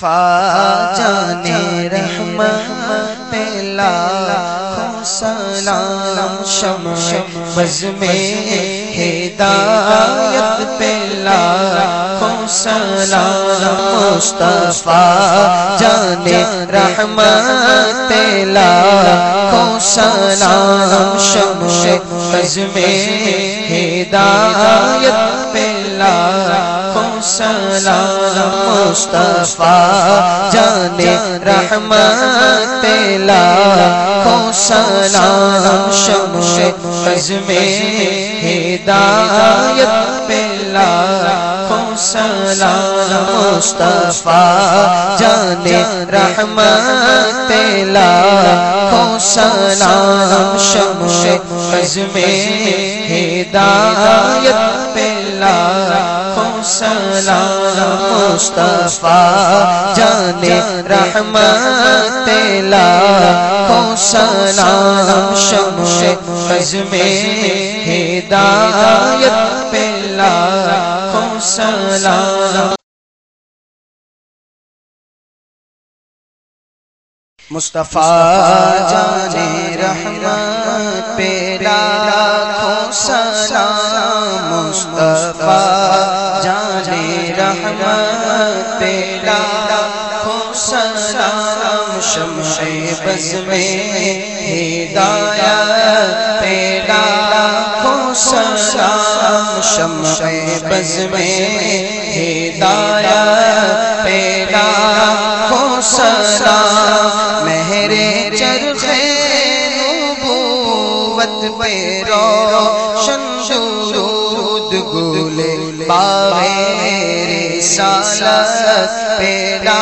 مصطفیٰ جانے رحمت پہلا سلام شمع بز میں ہدایت پہلا سلام مصطفیٰ جانے رحمت پہلا سلام شمع بز میں ہدایت پہلا سلام مصطفیٰ، جان رحمت پہلا سلام شمع بز میں ہدایت پہلا سلام مصطفیٰ، جان رحمت پہلا سلام شمع بز میں ہدایت پہلا۔ سلام مصطفیٰ، جان رحمت تیلا سلام شمع بز میں ہدایت پہلا سلام۔ مصطفیٰ، جان رحمت پیلا سلام۔ شمع بز میں ہدایت پیلا سلام شمع بز میں ہدایا ہدایت پیلا سلام مہرے چرخ نبوت پہ روشن شرود گولے باغے رسالت پیدا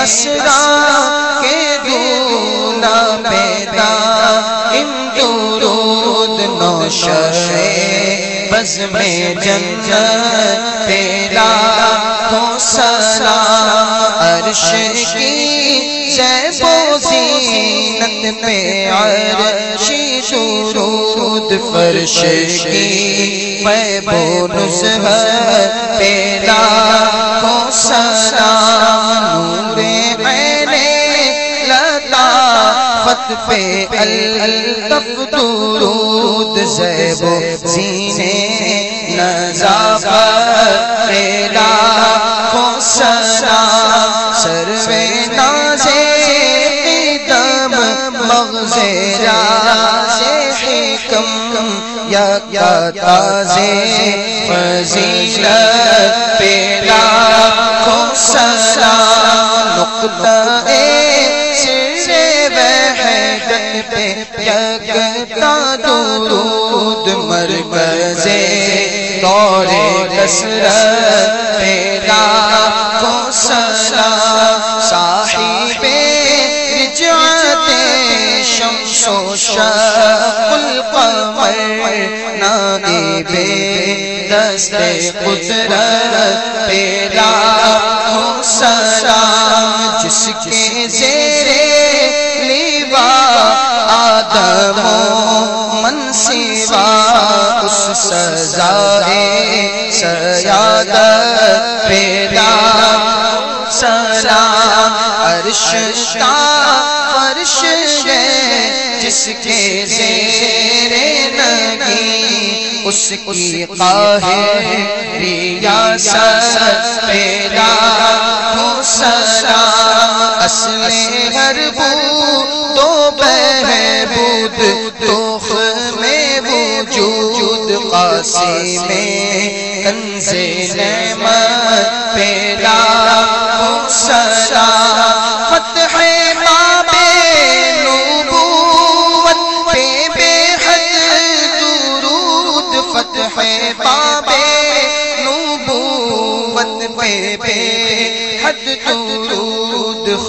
شب اسرا کے دولا پیدا، ان درود نو بز میں جنت پیدا ہو سلام، عرش کی زیب و زینت پہ عرشی درود فرش کی پیب و نزہت پیدا ہو سلام پہ الطف درود زیب و زینے نظافت پیدا ہو سلام سروے نازے قدم مغز راز حکم یا یا تازے فضیلت پیدا ہو سلام نقطہ مرکز دور کسرت پیدا ہو سلام صاحب رجعت شمس و شق القمر نائب دست قدرت پیدا ہو سلام جس کے زیر عرش کا فرش ہے جس کے زیر نگی، اس کی قاہر ریاست پیدا ہو سلام اصل ہر بو تو بہبود توخ میں وجود قاسی میں کنز نعمت پیدا ہو سلام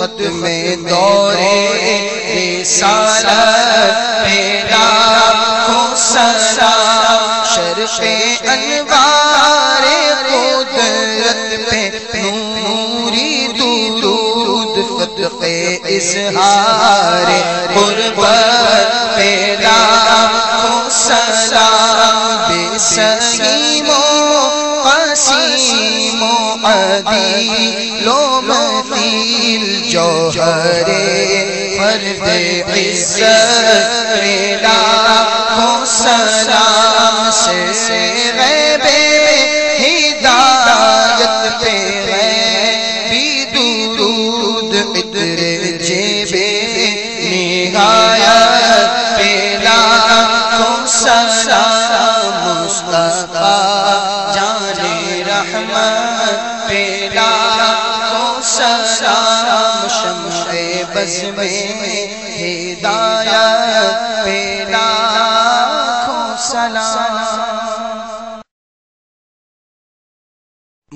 ختم دورے رسالہ پیدا ہو سلا شرف انوار قدرت پہ نوری درود فتق اظہار قربت پیدا ہو سلا بے سگیموں قسیموں عدیلوں و عدی فرد عزت پیدا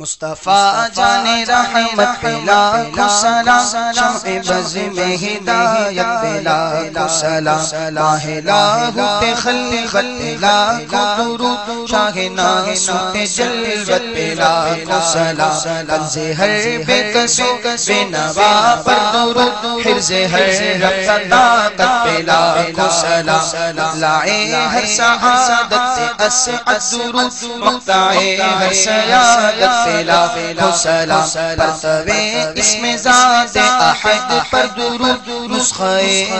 مصطفیٰ جان رحمت پلا کو سلام شمع بز میں ہدایت پلا کو سلام ماہ لاہو پہ خلقت پلا درود شاہ ناسوت جلوت پلا سلام لفظ ہر بے کسو بے نوا پر درود حرز ہر رب طاقت پلا کو سلام لائے ہر سعادت سے اسعد درود مقتعے ہر سیادت پلا ہو سلام پرتوے اس میں ذات احد پر درود، نسخہ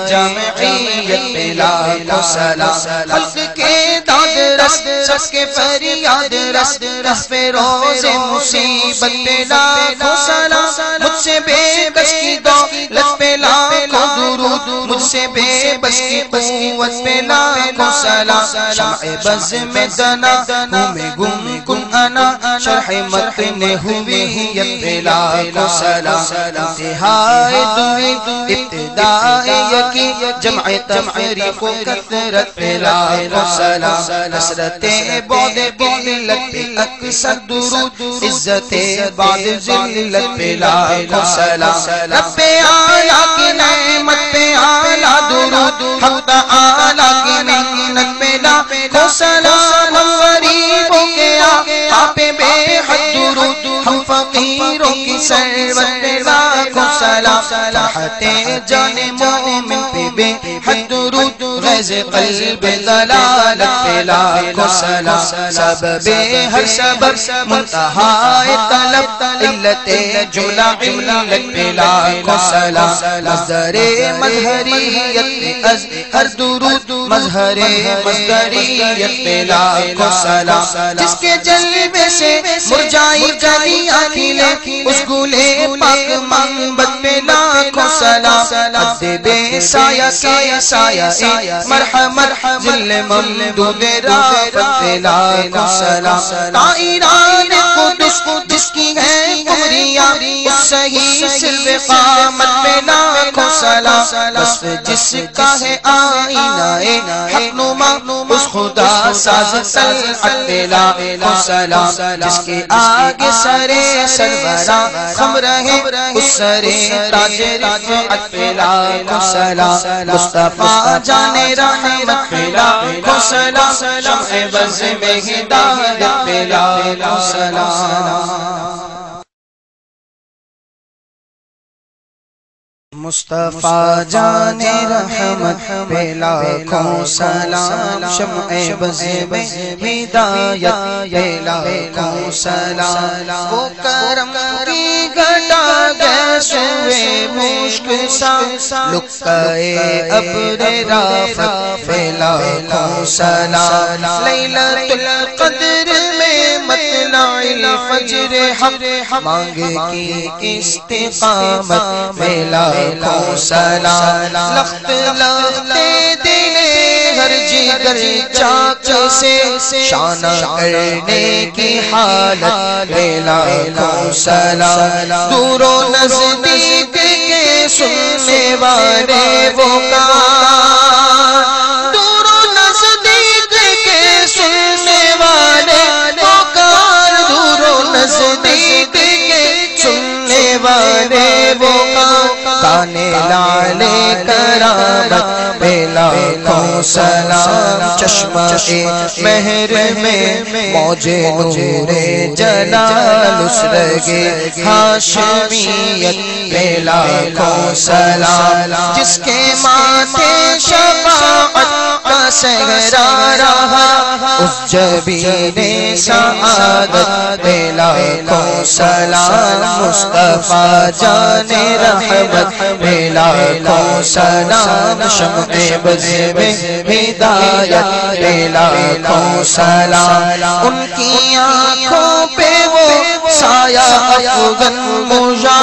جامعیت پلا ہو سلام خلق کے داد رس سس کے فریاد رس رس پہ روز مصیبت پلا ہو سلام مجھ سے بے بس کی دولت پلا کو درود، مجھ سے بے بس کی قوت پلا کو سلام، شمع بز میں دنا ہوں میں گم کن انا، شرح مت نے ہوئی ابتلا کو سلام انتہائی دوئی ابتدائی یکی جمع تفریق و کثرت پلا کو سلام، نصرت بعد بلت پہ اکثر درود، عزت بعد ذلت پلا کو سلام، رب آیا کی نعمت پہ آلا درود، حق آلا کی نعمت پلا کو سلام فقیروں کی سلام تحت جان مومن پہ بے حد درود غیظ قلب دلالت پہ لاکھوں سلام سبب ہر سبب منتہا طلب، علت جملہ، علت پہ لاکھوں سلام مصدر مظہریت از ہر درود، مظہر مصدریت پہ لاکھوں سلام، جس کے جلوے سے مرجائی جلیاں کھلے اس گلے پاک منبت پہ لاکھوں سلام، عبد بے سایہ کے سایہ مرحمت ذل ممدود رافت پہ لاکھوں سلام۔ تائران قدس، جس کی ہے قمریہ اس صحیح صرف قامت پہ لاکھوں سلام۔ بس جس کا ہے آئینہ، اے حق نما، اس خدا ساز سلعت پہ لاکھوں سلام۔ جس کے آگے سرے سرورا، خم رہے، اس سرے تاج رفعت پہ لاکھوں مصطفیٰ جانے رحمت پہ لاکھوں شمع بز میں ہدایت پہ لاکھوں مصطفیٰ جان رحمت پہ لاکھوں سلام شمع بز میں ہدایت پہ لاکھوں سلام وہ کرم کی گھٹا گیسوے مشک سا لکائے ابر رافت پہ لاکھوں سلام۔ لیلت القدر الفجر حق مانگ کی استقامت پہ لاکھوں سلام، لخت لختے دلے ہر جگر چاک سے شانہ کرنے کی حالت پہ لاکھوں سلام۔ دور و نزدیک کے سننے والے وہ کان وہ کانے لالے کرامت پہ کو سلام، چشمہ مہر میں موج نور جلال اس رگے ہاشمیت پیلا کو سلام، جس کے ماتھے شفاعت سہرا رہا اس جبین سعادت پیلا کو سلام مصطفیٰ جان رحمت پیلا کو سلام شمع بز میں ہدایت پیلا کو سلام۔ ان کی آنکھوں پہ سایہ افغن مجا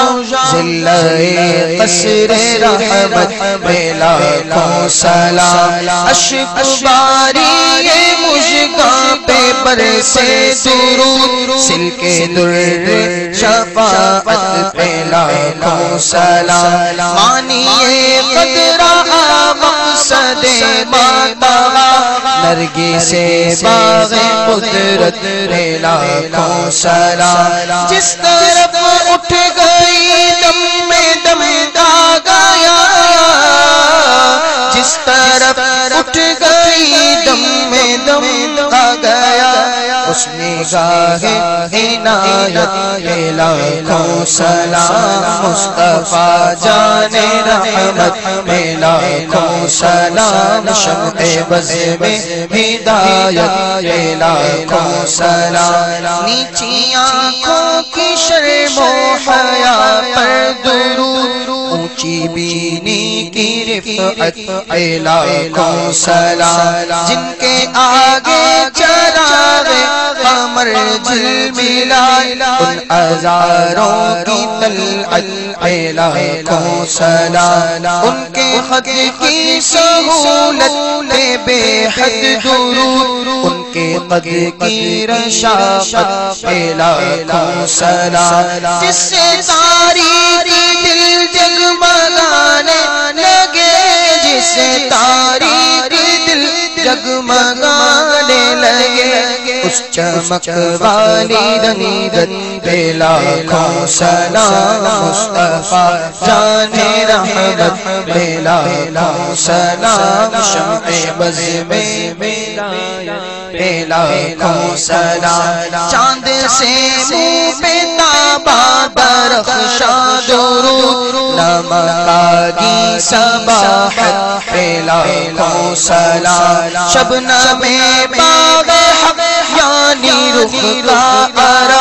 ذلہ قصر رحمت پیلا کو سلام اشک باری مجھگاں پہ برسے درود سل کے در شفاعت پیلا کو سلام مانیے قدرہ مقصد ماتا نرگی سے باغ قدرت پیلا کو سلام جس طرف اٹھ گئی، دم میں دم دا گایا جس طرف اٹھ گئی، دم میں دم دا گیا اس نگاہ عنایت پیلا کو سلام مصطفیٰ جان رحمت پیلا کو سلام شمع بز میں ہدایت پیلا کو سلام نیچی آنکھوں کی شرم و حیا پر درود، اونچی بینی کی رفعت پیلا کو سلام، جن کے آگے چراغ قمر جل ملا ان ازاروں کی طلعت پیلا کو سلام، ان کے خط کی سہولت بے حد درود، ان کے قد کی رشافت پیلا کو سلام۔ جس سے تاریخی دل جگمگانے لگے، جس سے تاریخی دل جگمگانے لگے اس چمک والی رنگت پیلا کو سلام مصطفیٰ، جان رحمت پیلا کو سلام شمع بز میں پیلا کو سلام چاند سے منہ پہ تابا درخشا درود نمکاری سباحت پیلا کو سلام شبنم باغ حق یعنی رخ کا یعنی عرب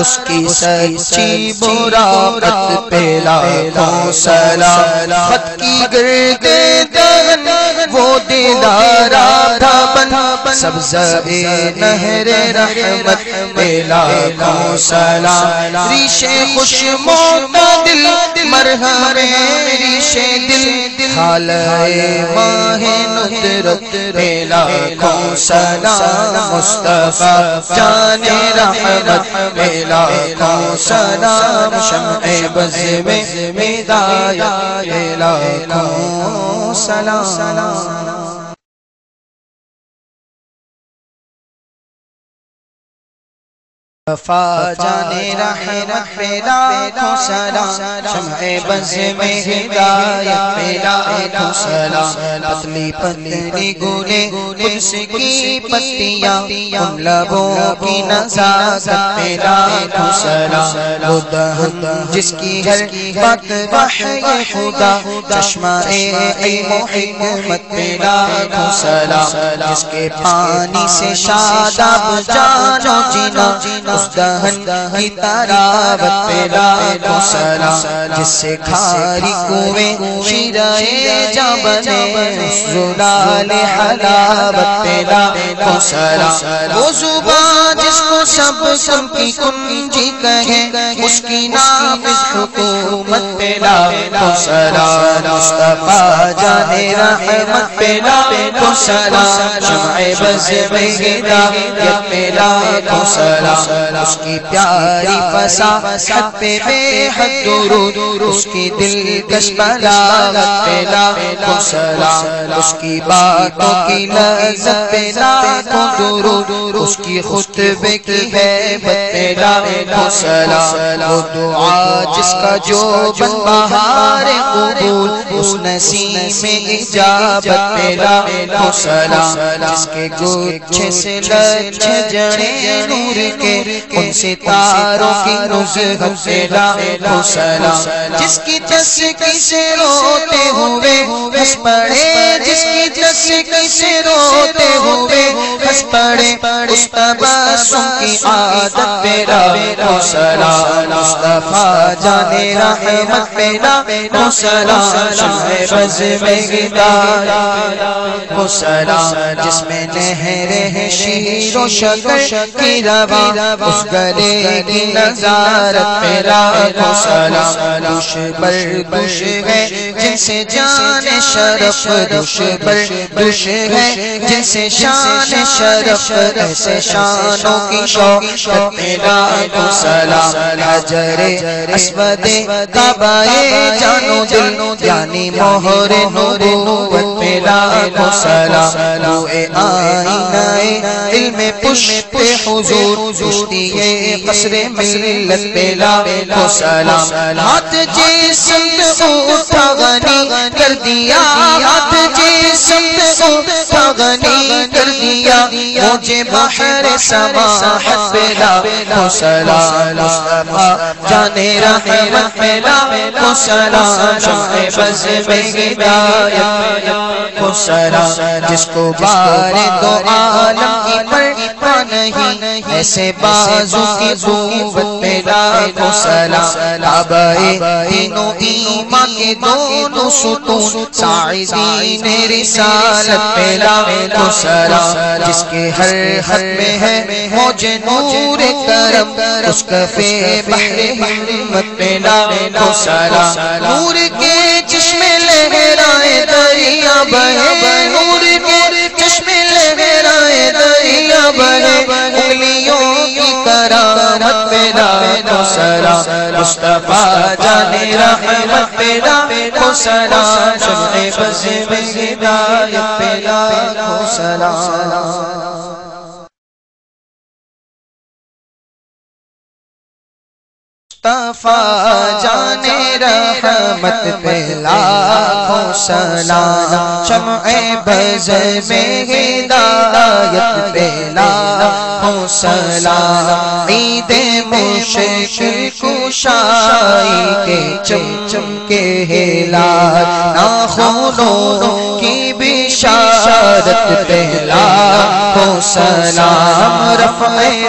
اس کی سچی براقت پیلا کو سلام۔ خط کی گرد دہن وہ دیدارا تھا بن۔ سبز نہر رحمت پیلا کو سلام۔ ریشے خوش معتدل مرہم ریشے دل۔ حالے ماہ ندرت پیلا کو سلام۔ مصطفیٰ جان رحمت پیلا لاکھوں سلام شمع بز میں ہدایت لاکھوں سلام وفا جانے رحمت پیلا کو سلام شمع بز میں ہدایت پیلا کو سلام پتلی پتلی گولے قدس کی پتیاں ان لبوں کی نزاکت پیلا کو سلام وہ دہن جس کی ہر بات وحی خدا چشمہ علم و حکمت پیلا کو سلام جس کے پانی سے شاداب جانو جینا اس کی تراوت پیلا کو سلام جس سے کھاری کوئیں شیرائے جا بنے زلال حلاوت پیلا کو سلام وہ زبان جس کو سب سب کی کنجی کہیں اس کی نافذ حکومت پیلا کو سلام مصطفیٰ جانے رحمت پیلا کو سلام شمع بز میں ہدایت پیلا کو سلام اس کی پیاری فسا حد پہ بے حد درود، اس کی دل کش بلاغت پہ لاکھوں سلام، اس کی باتوں کی لذت پہ لاکھوں درود، اس کی خطبے خطبے کی ہے بتلا سلام۔ وہ دعا جس کا جو بن بہار قبول، اس نسیم میں اجابت پیلا سلام۔ جس کے گچھے سے لچھ جڑے نور کے ان ستاروں کی نزہت پیلا سلام جس کی تسکی سے روتے ہوئے ہس پڑے۔ جس کی تسکی سے روتے ہوئے ہس پڑے۔ اس تبسم کی عادت پہ پیرا موسلا مصطفیٰ جانے رحمت پہ پیرا موسلا شمع بز میں گدایا موسلا جس میں نہر ہے شیر و شکر کی روا۔ اس گلے کی نظارت پیرا موسلا دوش بر دوش ہے جن سے جان شرف دوش بر دوش ہے جن سے شان شرف ایسے شانوں کی شوقت میرا مسلا حجر اسود کعبائے جانو دل یعنی مہر نبوت میرا مسلا روئے آئینہ علم پشت حضور جشتی قصر ملت پیلا مسلا ہاتھ جسم اٹھا غنی کر دیا۔ جسم اٹھا غنی کر دیا۔ مجھے بحر سماحت پیلا مسلا مصطفیٰ جانے رحمت پیلا مسلا شمع بز میں ہدایت مسلا جس کو بار دو عالم کی پڑھا نہیں، ایسے بازو کی قوت پیلا مسلا آبائے تینوں ایمان کے دونوں ستون سائزی ساعدین رسالت پیلا مسلا جس کے ہر حد میں ہے موج نور کرم، اس کفے بحر حمت پیلا مسلا نور کے چشمے لہرائے دریا بہے، نور کے چشمے لہرائے دریا بہے انگلیوں کرامت پیدا مسلا مصطفیٰ جانے رحمت پیدا مسلا شمع بز میں ہدایت پیدا مسلا مصطفیٰ جانے رحمت پہلا سلام شمع بز میں ہدایت پہلا سلام عید مشکل کشائی کے چم چم کے ہلا ناخونوں کی بشارت پہلا ہو سلام رفع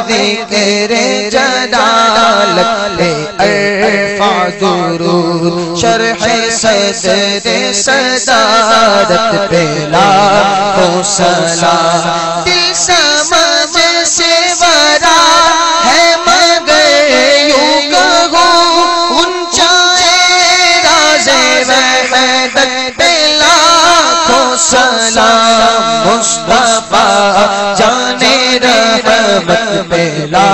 ذکر جلالت لے ارفع درود، شرح صدر صدارت پہلا ہو سلام دل سمجھ مصطفیٰ جانے رحمت پہلا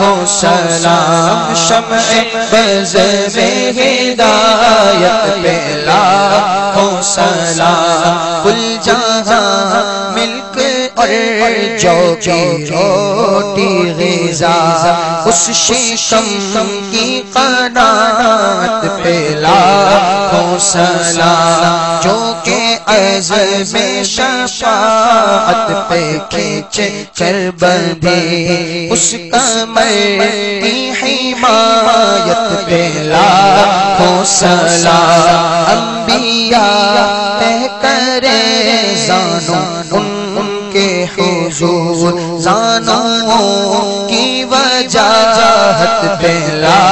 ہو سلام شمع بز میں ہدایت پہلا ہو سلام کل جہاں ملک اور جو کی روٹی غذا، اس شیشم کی قناعت پہلا ہو سلام جو کہ میں شفاعت پہ کھینچ کر بندھے۔ اس کمر کی حمایت پہلا ہو سلام۔ انبیاء تہ کرے زانو ان کے حضور، زانوں کی وجاہت پہلا ہو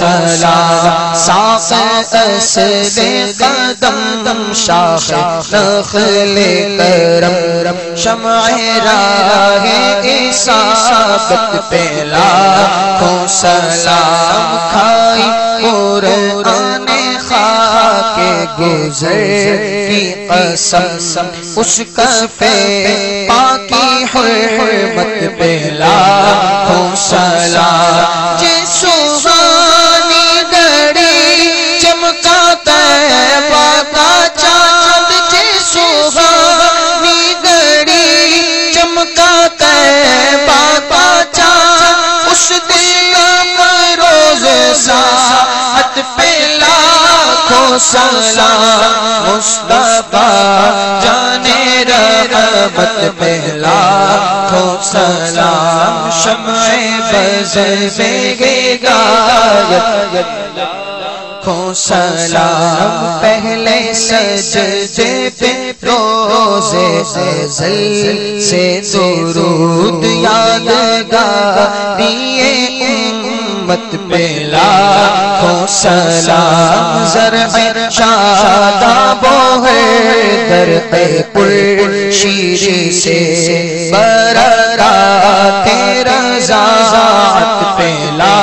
سلام ساق اصل قدم دم شاخ، نخل کرم، شمع راہ اصابت پہلا ہو سلام کھائی، قرآن خاک گزر کی قسم، اس کفے پاکی حرمت پہلا ہو سلام، جسو سلام مصطفیٰ جانے رحمت پہلا کو سلام شمع بز بے گایت کو سلام پہلے سجدے پہ روزے ازل سے درود یادگاری امت پہلا سلام زرع شاداب ہے در پر شیر سے، برکات رضاعت پہلا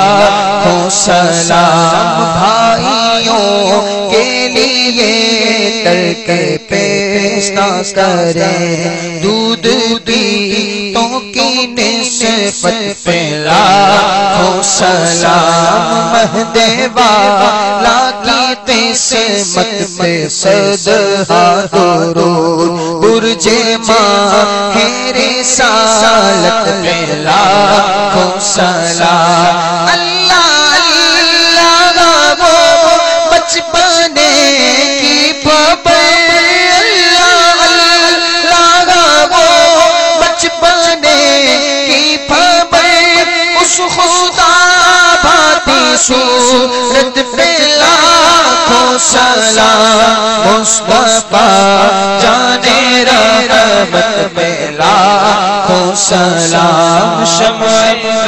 کو سلام بھائیوں کے لیے ترک پیستا کریں۔ دودھ دی تو کی نسبت پہلا سلام، مہدے والا کی قسمت پہ صدہا درود، برج ماں ہیرے سالت پہلا کو سلام۔ اللہ اللہ، وہ بچپنے کی پبر اللہ صورت پہ لاکھوں سلام مصطفیٰ جانے رحمت پہ لاکھوں سلام شمع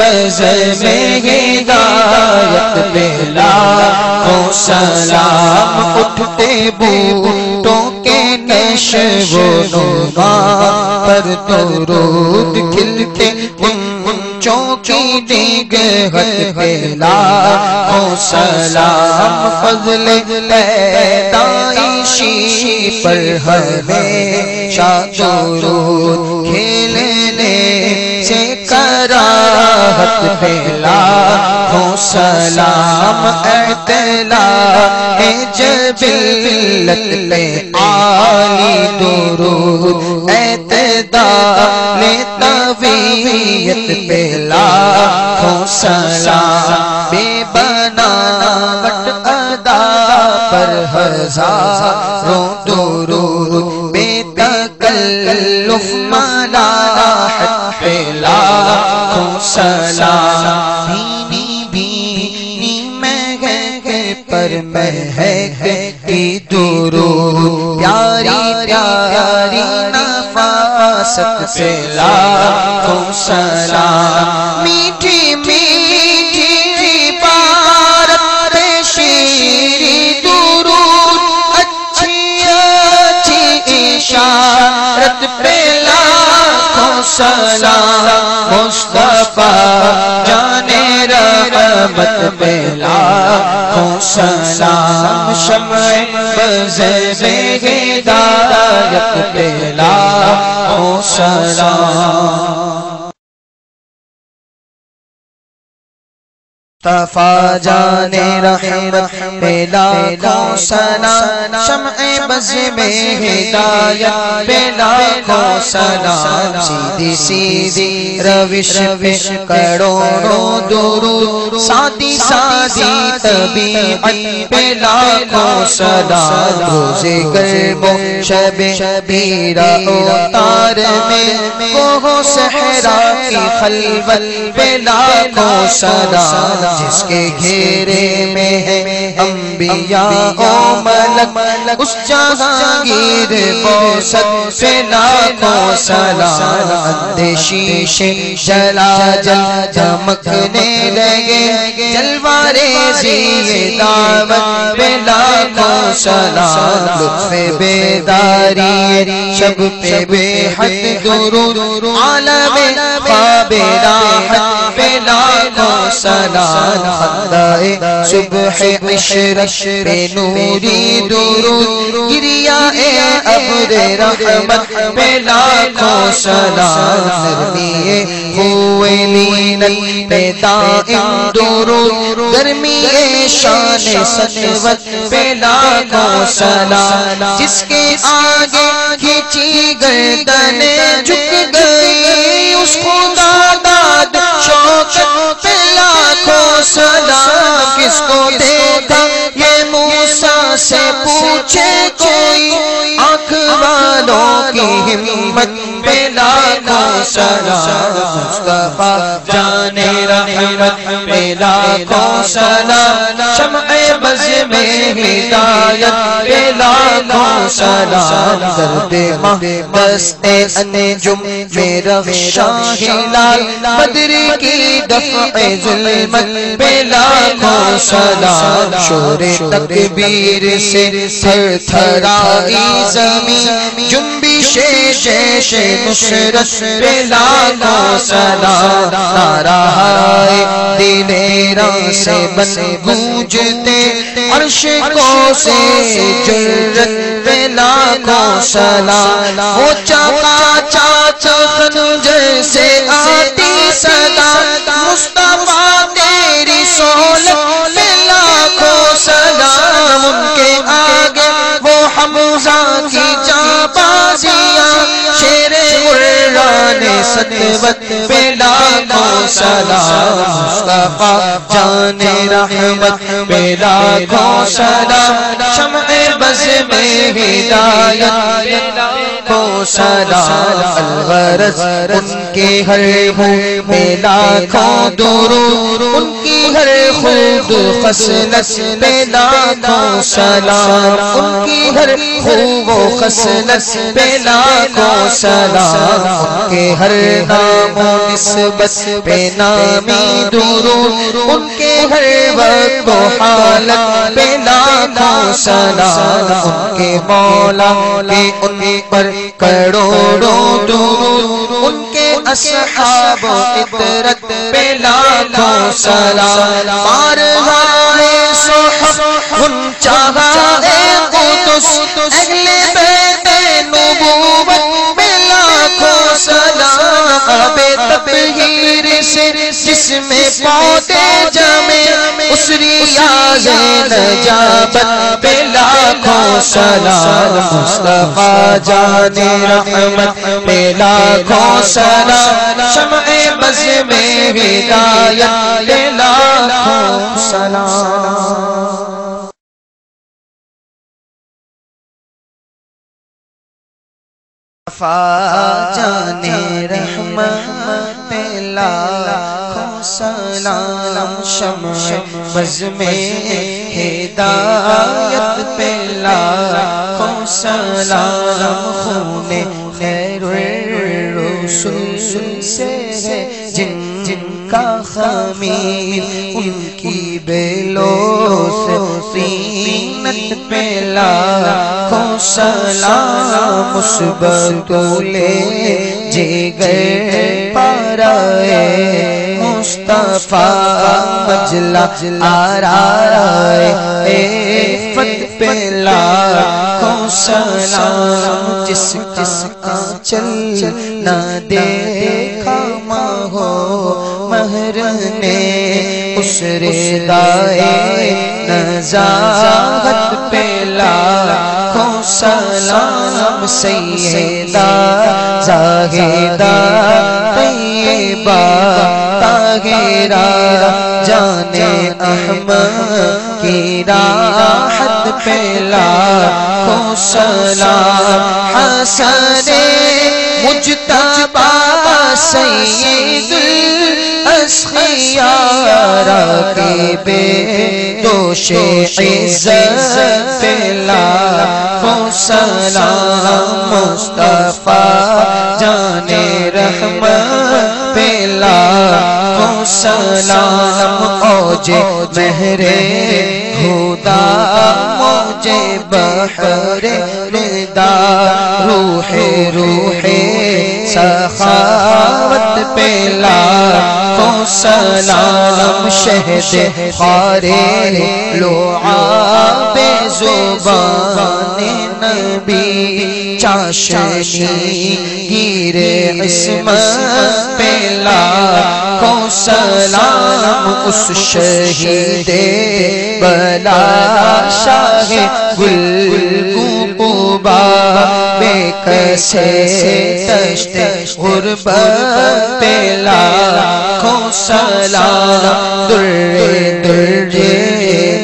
نظر میں ہدایت پہ لاکھوں سلام، اٹھتے بوٹوں کے نشو و نما پر درود کھلتے چونکی کی دیگ حد پہلا سلام فضل پیدائشی پر ہمیں شاہ درود کھیلنے سے کراہت پہلا او سلام اعتلا اے جبلت پہ آلی درود اعتدال طویت پہلا ہو سلام، بے بنا بناوٹ ادا پر ہزاروں درود، بے تکلف مہک پر مہک کی درود پیاری پیاری نفاست سے لاکھوں سلام۔ میٹھی میٹھی بارت شیری درود اچھی اچھی اشارت پہ لاکھوں سلام۔ مصطفیٰ جانے مت پہلا ہوں سلام شمع بزر ہدایت پہلا ہوں سلام۔ تفا جانے رحمت پیلا کو سلام شمع بز میں ہدایت پیلا کو سلام سیدھی سیدھی روش وش کروڑوں درود سادی سادی طبیعت پیلا کو سلام روزے گربو شب شبیرہ اوتار میں کوہ صحرا کی خلوت پیلا کو سلام جس کے گھیرے میں ہے انبیاء او ملک، اس جہانگیر بوسط سے لاکھوں سلام اندیشیش جلا جل دمکنے لگے جلوارے زیر دعوت پہ لاکھوں سلام لطف بیداری، شب پہ بے حد درود، عالم خواب راحت پہ لاکھوں سلام خندائے صبح عشرش پہ نوری درود، گریا اے عبد رحمت پہ لاکھوں سلام، نرمیے ہوئے لینت پہ دائم درود، گرمی شان سنوت پہ لاکھوں لاکھوں سلا جس کے آگے کھینچی گردنیں جھک گئی اس کو دادا شوق پہ لاکھوں سلا کس کو دیتا یہ موسیٰ سے پوچھے کوئی۔ والوں کی رحمت پیلا کو سلام مصطفیٰ جان رحمت پیلا کو سلام شمع بز میں ہدایت پیلا کو سلام درد مہدست انجم میرا شاہلال بدر کی دفع ظلمت پیلا کو سلام شور تکبیر سے تھر تھرائی زمین جنبش شیش نصرت پیلا کو سلام نارا ہائے دلیرا سے بن گونجتے عرش کو سے جرت پیلا کو سلام وہ چاپا چاچا خنجر سے آتی سلام مصطفیٰ تیری سولت مران ستوت پیلا سلام، مصطفیٰ، جان رحمت پیلا کو سلام، شمع بز میں ہدایت کو سلام، الغرض، ان کے ہر منہ میں لاکھوں درود، ان کی ہر خود خصلت پہ لاکھوں سلام، ان کی ہر خوب و خصلت پہ لاکھوں سلام، ان کے ہر نام و نسبت پہ نامی درود، ان کے ہر وقت و حالت پہ لاکھوں سلام، ان کے مولا کے ان پر کروڑوں درود، ان کے اصحاب و عطرت پہ لاکھوں سلام۔ مارہائے صحف ان چاہائے قدس، اہل جس میں پوتے جمے، اس ریاض نجابت پہ لاکھوں سلام مصطفیٰ جان رحمت پہ لاکھوں سلام، شمع بز میں ہدایت پہ لاکھوں سلام۔ جان رحمت پہلا سلام، شمع بز میں ہدایت پہلا سلام، خون خیر رسول سے ہے جن جن کا خمیر، ان کی بے سے سینت پہلا کو سلام مثبت لے جگر پارائے مصطفیٰ مجلا آرائے، اے فت پہلا کو سلام جس جس کا چل نہ دیکھا ہو، مہر نے اس ردائے نزاغت پہلا کو سلام سیدہ زاہدہ طیبہ تاہرہ جان احمد کی راحت پہلا کو سلام حسن مجتبہ سید الاسخیار کی بے دوش عزت پہلا کو سلام مصطفیٰ جان رحمت پہلا کو سلام اوج مہر خدا موجے بحر ردا روح روح پہلا سلام، شہد خارے لعاب زبان نبی، چاشنی گیر عصمت پہلا کو سلام، اس شہید بلا شاہ گل قوبا بے کسے تشت غربت پہلا سلام در در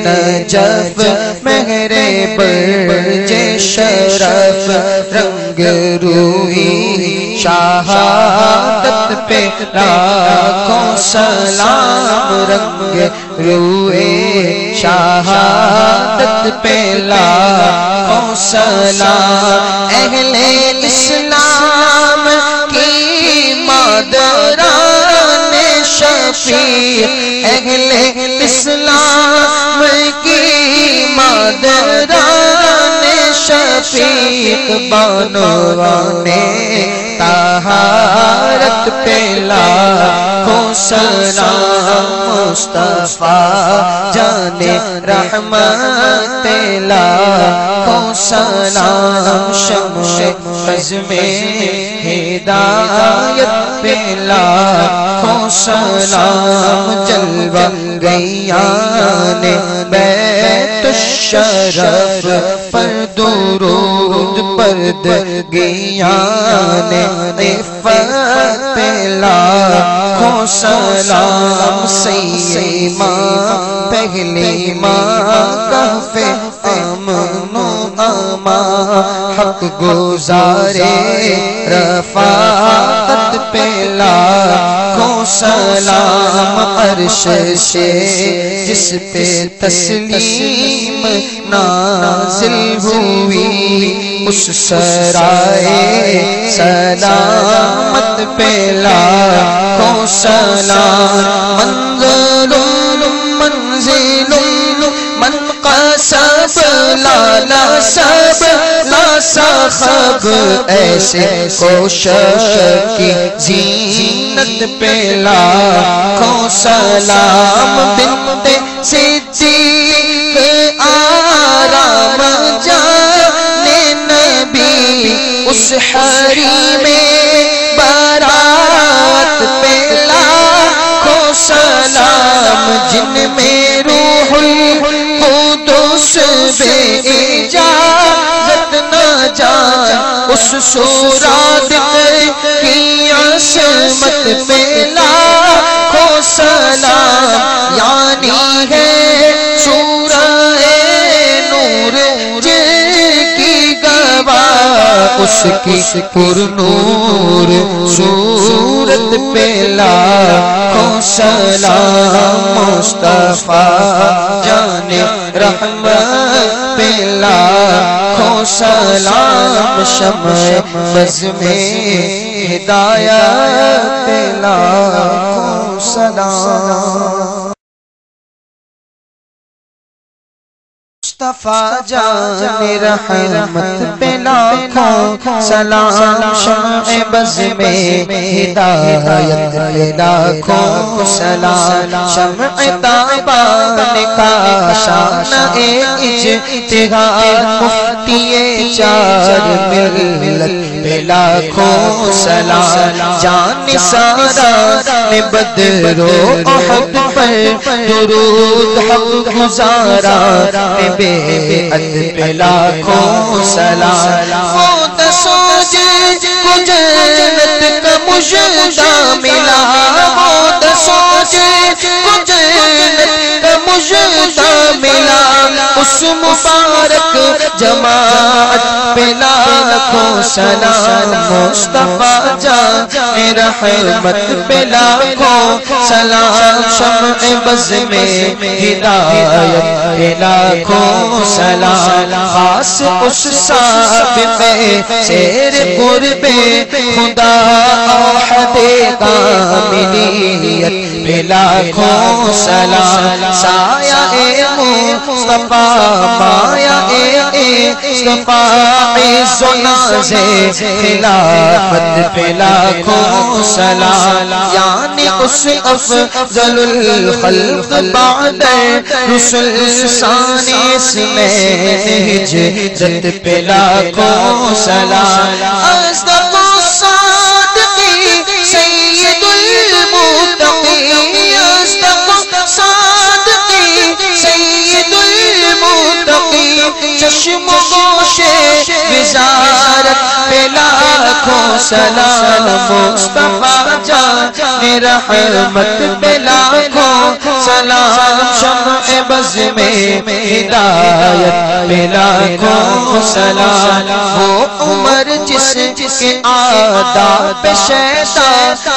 نجف مہرے برج شرف، رنگ روئی شہادت پہ لاکھوں سلام، رنگ روئے شہادت پہ لاکھوں سلام۔ اہل اسلام کی مادران شفیع اہل اسلام کی مادران شفیق بانوانے تہارت پہلا کو سلام مصطفیٰ جانے رحمت تیلا کو سلام شمش حزم ہدایت پہلا کو سلام جلوہ گیان بیت الشرف پر درود پرد گیان عفت پہلا کو سلام سیما پہلی ماں کف امن اما حق گزارے رفاقت پہلا کو سلام عرش سے، جس پہ تسلیم نازل ہوئی، اس سرائے سلامت پہلا کو سلام منزل منزل من قصب لالا لا صخب ایسے کوشش کی زینت پہلا کو سلام بنت صدیق آرام جانے نبی اس حری میں برات پہلا کو سلام جن میں روح القدس بے اجازت جان اس سورات کی عصمت پہلا کو سلام اس کی پر نور سورت پہلا کو سلام مصطفیٰ، جان رحمت پہلا کو سلام شمع بز میں ہدایت پہلا کو سلام مصطفیٰ جان رحمت پہ لاکھوں سلام شمع بز میں ہدایت پہ لاکھوں سلام شمع تابان کا شان مفتی چار ملت پہ لاکھوں سلام جان سارا نے بدرو احد پر درود حق گزارا بیعت پہ لاکھوں سلام۔ خود سوچ کو جنت کا مجدہ ملا۔ خود سوچ کو جنت کا اس مبارک جماعت پہ لاکھوں سلام مصطفیٰ جان رحمت پہ لاکھوں سلام، شمع بز میں ہدایت پہ لاکھوں سلام۔ خاص اس سابق سیر قرب خدا احد کاملیت پہ لاکھوں سلام، سایہ اے مصطفیٰ مایا اے مصطفیٰ، عز و ناز خلافت پہ لاکھوں سلام۔ یعنی اس افضل الخلق بعد رسل سانس میں ہجرت پہ لاکھوں سلام۔ چشم گوشے وزارت پہ لاکھوں سلام مصطفیٰ جان رحمت پہ لاکھوں سلام شمع بز میں ہدایت ملا کو سلام۔ وہ عمر جس کے آداب شیطا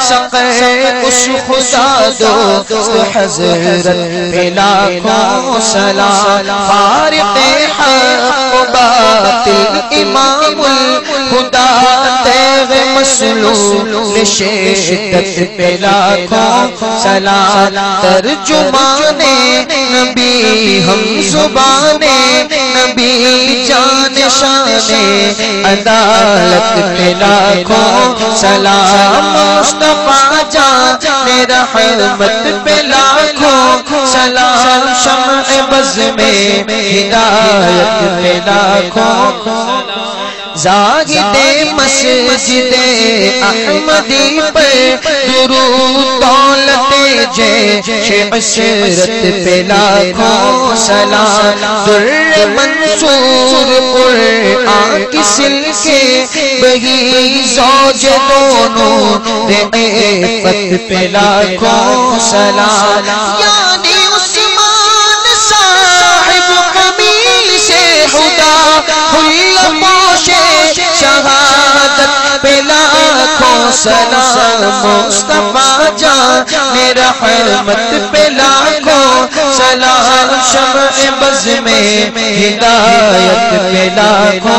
سقے اس خدا دو حضرت ملا کو سلام۔ فارق حق و باطل امام الہدا تیغ مسلول شیدت پلا کو سلام۔ ترجمان نبی نبی، ہم زبان نبی، جان شان عدالت پہ لاکھوں سلام مصطفیٰ جان، رحمت پہ لاکھوں سلام شمع بز میں، ہدایت پہ لاکھوں زاہد مسجد احمدی پر درود دولت جے عشرت پہ لاکھوں سلام در منصور قرآن کی سلکے بہی زوج دونوں دے عفت پہ لاکھوں سلام یعنی عثمان صاحب خدا خل پوشے شہادت پلا کو سلام مصطفیٰ جان رحمت پلا کو سلام شمع بز میں ہدایت پلا کو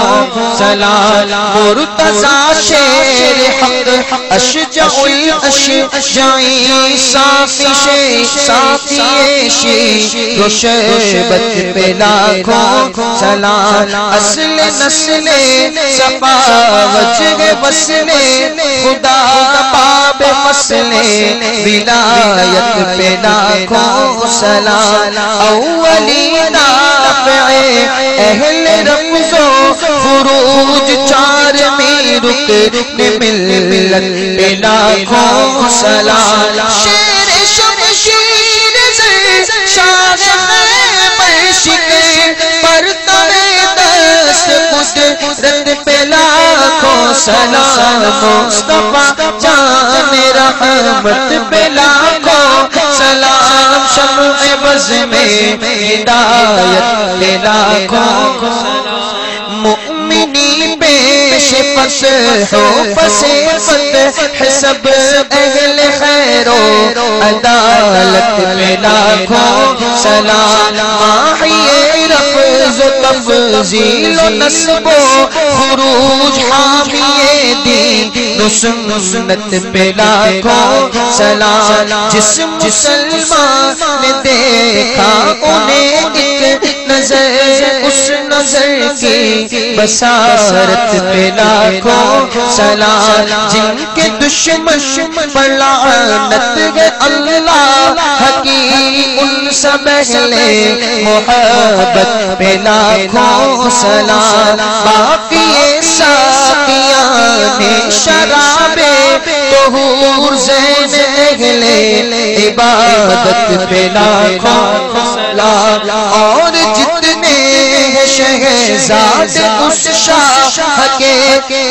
سلام۔ مرتضی شیر حق، اشجع الاشجعی صافی شی صافی شی رشبت پلا کو سلام، اصل نسل سپا وجہ وسلے خدا باب مسلے، ولایت پہ لاکھوں سلام اولی نافع، اہل رمز و خروج، چار میں رک رکن ملت پہ لاکھوں سلام۔ شیر شمشیر زر شاہ خیمر شکر پرتر دست قدرت پہ لاکھوں سلام مصطفیٰ جان رحمت بلا کو سلام شمع بز میں ہدایت بلا کو سلام ہو پسے فتح سب اہل خیر عدالت پہ لاکھوں سلام۔ ماہی رفض و تفضیل و نصب و خروج حامی دین۔ سنت پہ لاکھوں سلام۔ جس مسلمان نے دیکھا، انہیں ایک نظر، اس نظر کی بسارت پہ لاکھوں رکھو سلام، جن کے دشمن پر لعنت ہے اللہ حقی ان سب اہلے محبت پہ لاکھوں سلام، باقی ساقیان شرابے طہور زین اہلے عبادت پہ لاکھوں سلام شہزاد اس شاہ کے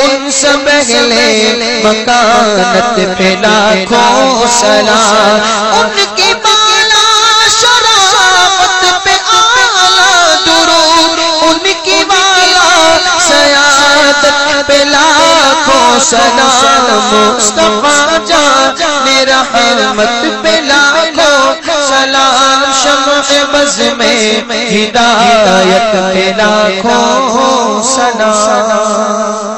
ان سب اہلے مکانت پہ لاکھوں سلام، ان کی بالا شرافت پہ آلہ درود، ان کی بالا سیادت پہ لاکھوں سلام، مصطفیٰ جان رحمت پہ لاکھوں بز میں ہدایت پہ لاکھوں سلام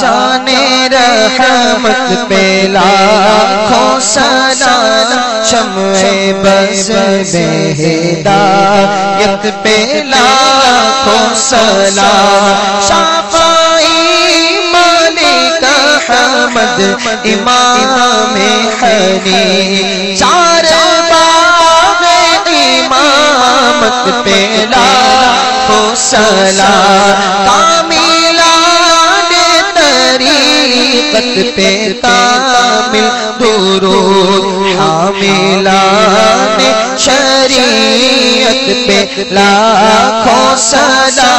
جانے رحمت پہ لاکھوں سلام شمع بز میں ہدایت پہ لاکھوں سلام شافائی مالک احمد امام حنی چار باغ امامت پہ لاکھوں سلام کاملان طریقت پہ کامل درود۔ حاملان شریعت پہ لاکھوں سلام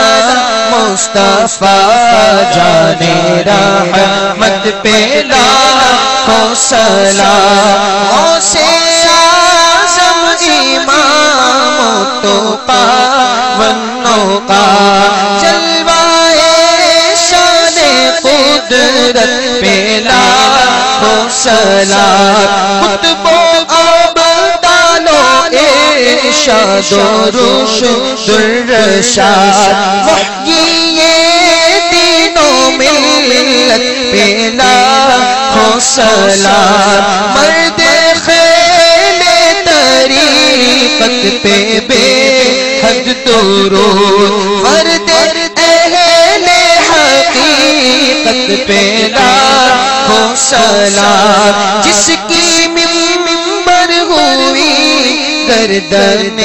مصطفیٰ جانے رحمت پہ لاکھوں کو سلام سے آزم امام تو پا ونوں کا جلوائے شان قدرت پیلا کو سلام۔ کتبوں اب ارشاد و روش درشاد. وحی یہ دینوں ملت پیلا کو سلام مرد خیل طریقت پہ بے حد درود. مرد اہل حقیقت پہ لاکھوں سلام جس کی ممبر گردن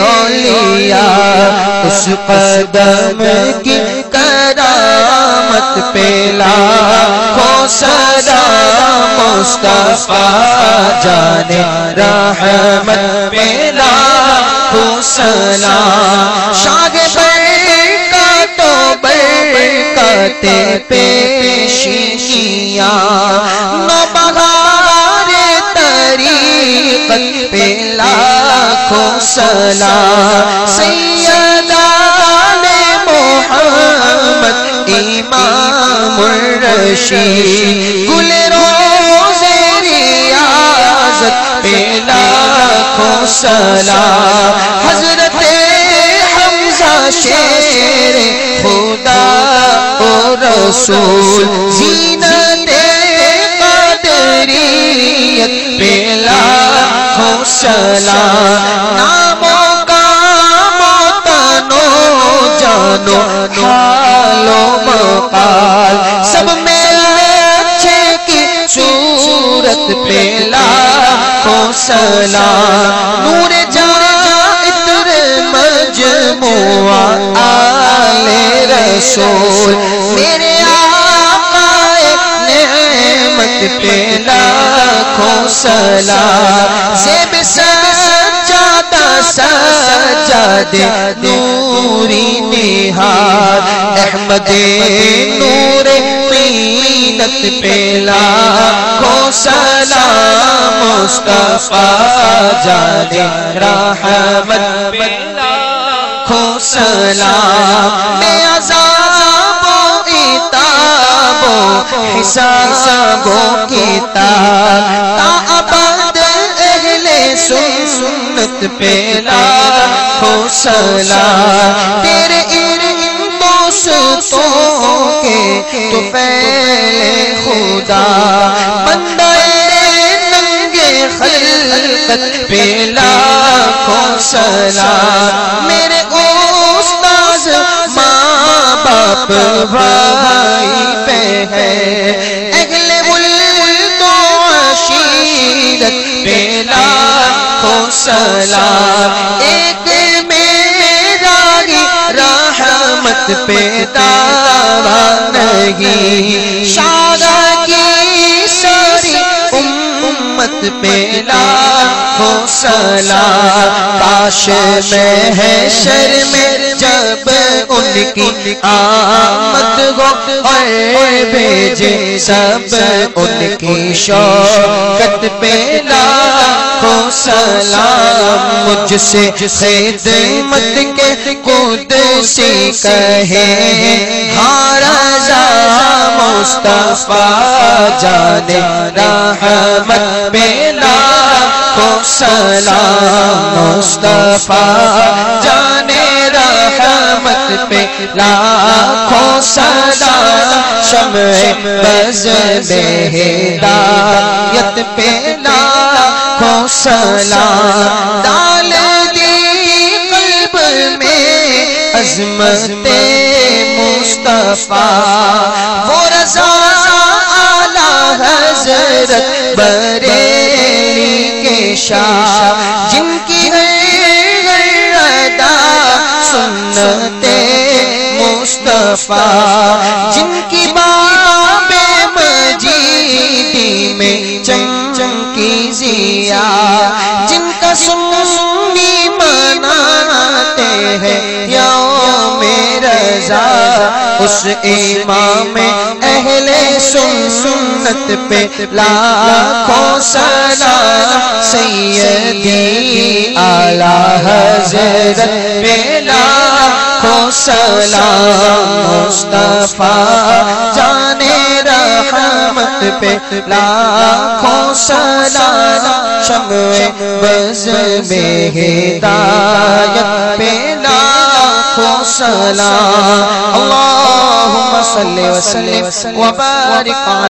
اولیاء، اس قدم کی کرامت پہ لاکھوں سلام مصطفیٰ، جانے رحمت پہ لاکھوں سلام شاگ کا تو برکت پیشیاں نو سلام سیدہ محمد، امام الرشید۔ گل روز ریاضت پہ لاکھوں سلام حضرت حمزہ شیر خدا و رسول۔ زینت قدریت پہ لاکھوں سلام ناموں کا موتنو، جانو حالو مقال، سب میں اچھے کی صورت پہ لاکھوں سلام نور جانا اتر مجموعہ آل رسول، میرے آقا نعمت پہ لاکھوں سلام زیب سجادہ سجاد نوری نہار احمد نور قینت پہ لاکھوں سلام مصطفیٰ جانے رحمت پہ لاکھوں سلام میں عذاب عتاب و حساب تا ابد اہل سنت پہ لاکھوں سلام تیرے ان دوستوں کے تو پہلے خدا بندہ ننگے خلقت پہ لاکھوں سلام میرے استاذ ماں باپ بھائی پہ ہے۔ اگل بل تو عشیرت پہ لاکھوں سلام۔ ایک میرا رحمت پہ دعویٰ نہیں۔ شادہ امت پہ ہو سلا کاش میں ہے شر میں جب ان کی آمد ہو اور بیجے سب ان کی شوقت پہ لا لاکھوں سلام، مجھ سے خدمت کے خود سے کہے ہاں رضا مصطفیٰ جانے رحمت پہ لاکھوں سلام مصطفیٰ جانے رحمت پہ لاکھوں سلام شمع بز بے پہ لاکھوں سلام ڈال دی قلب میں عظمت مصطفیٰ، وہ رضا اعلی حضرت بریلی کے شاہ، جن کی ہے ادا سنت مصطفیٰ، جن اس امام اہل سنت پہ لاکھوں سلام سیدی آلہ حضرت پہ لاکھوں سلام مصطفیٰ جانے رحمت پہ لاکھوں سلام شمع بز میں ہدایت پہ لاکھوں لاکھوں سلام اللہم صلی وسلم وبارک